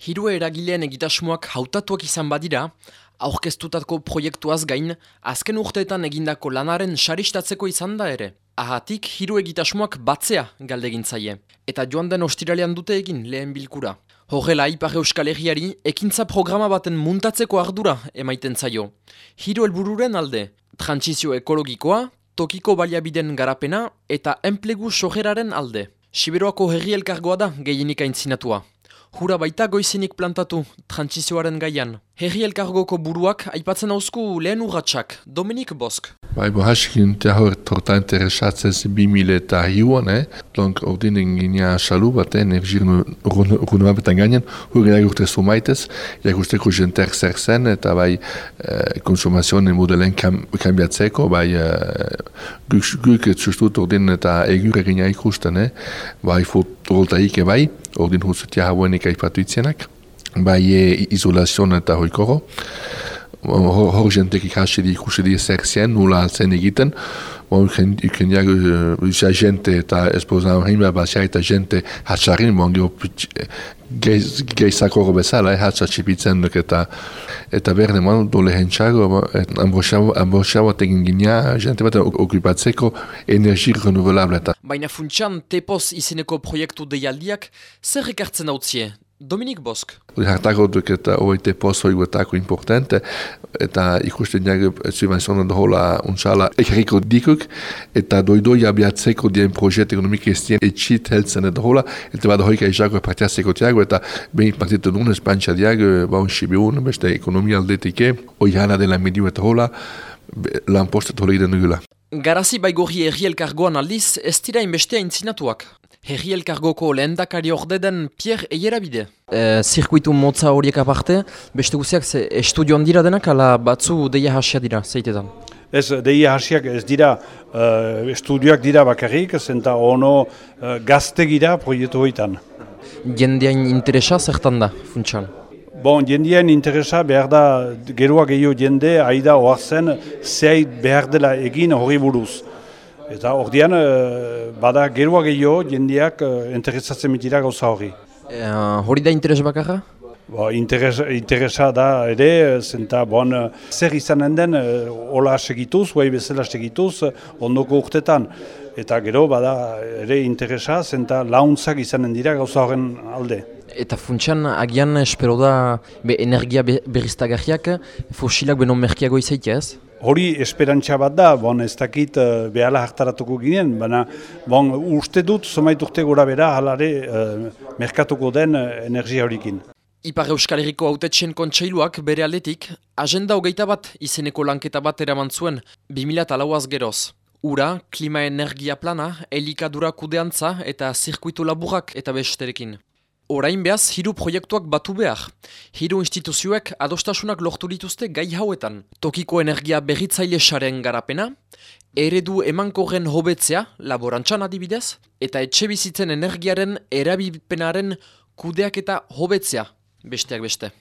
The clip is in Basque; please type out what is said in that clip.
Hiru eragileen egitasmoak hautatuak izan badira, aurkeztutako proiektuaz gain, azken urteetan egindako lanaren saristatzeko izan da ere. Ahatik, hiru egitasmoak batzea galdegin zaie. Eta joan den ostiralean dute egin lehen bilkura. Horrela, Ipar Euskal Herriari, ekintza programa baten muntatzeko ardura emaiten zaio. Hiru helbururen alde, trantsizio ekologikoa, tokiko baliabiden garapena eta enplegu sojeraren alde. Siberoako herri elkargoa da gehienik aintzinatua. Hura baita goizinik plantatu, trantsizioaren gaian. Herri elkargoko buruak aipatzen hauzku lehen urratxak, Dominik Bosk. Bai, bo haskin te hor torta interesatzen zi bi mile eta hiuan, eh? Donk ordin ingenia salu bat, eh? Energir runu betan gainen, hur gena gurte sumaitez, ja guzteko jentek zer zen, eta bai eh, konsumazioen modelen kam, kambiatzeko, bai eh, guk etzustut ordin eta egur egina ikusten, eh? Bai fotovoltaike bai, ordin huzutia hauenik aipatu itzienak, bai e, izolazion eta hoikoro, hor jentek ikasi di ikusi di zer zien, nula zen egiten, bon, iken jago, uh, jente eta esposan horrein behar basia eta jente hatsarin, bon, gero geizako bezala, eh, hatsa txipitzen duk eta eta behar neman dole hentxago, ambrosia bat egin gina, jente bat okupatzeko energi renovelable. Baina funtsan, tepoz izeneko proiektu deialdiak, zer ekartzen hau Dominik Bosk. Hartako duk eta oite pozo iguetako importante eta ikusten jago subvenzionan dohola untsala ekariko dikuk eta doidoi abiatzeko dien proiekt ekonomik estien etxit heltzen dohola eta bada hoika ezago partiazeko tiago eta behin partitu duen espantxa diago baun sibiun beste ekonomia aldetike oihana dela mediu eta hola lan postet hola iden dugula. Garazi baigorri erri elkargoan aldiz ez dira inbestea intzinatuak. Herri elkargoko lehen dakari orde den Pierre Eierabide. E, zirkuitu motza horiek aparte, beste guziak ze estudioan dira denak, ala batzu deia hasia dira, zeitetan? Ez, deia hasiak ez dira, uh, estudioak dira bakarrik, zenta ono uh, gazte gira proiektu hoitan. Jendeain interesa zertan da, funtsan? Bon, jendeain interesa behar da, geroa gehiago jende, aida oazen, zeit behar dela egin hori buruz. Eta ordian, eh, bada gerua gehiago jendeak uh, interesatzen mitira gauza hori. E, hori da interes bakarra? Ba, interes, interesa da ere, zenta bon, zer izanen den, hola segituz, guai bezala segituz, ondoko urtetan. Eta gero, bada ere interesa, zenta launtzak izanen dira gauza horren alde. Eta funtsan, agian espero da be, energia berriztagarriak fosilak beno merkiago izaitia ez? Hori esperantza bat da, bon, ez dakit uh, behala hartaratuko ginen, baina bon, uste dut, somait urte gora bera, halare uh, merkatuko den uh, energia horikin. Ipar Euskal Herriko autetxen kontseiluak bere aldetik, agenda hogeita bat izeneko lanketa bat eraman zuen 2008az geroz. Ura, klima energia plana, elikadura kudeantza eta zirkuitu laburak eta besterekin. Orain behaz, hiru proiektuak batu behar. Hiru instituzioek adostasunak lortu dituzte gai hauetan. Tokiko energia berritzaile saren garapena, eredu emankorren hobetzea, laborantzan adibidez, eta etxe bizitzen energiaren erabipenaren kudeak eta hobetzea, besteak beste.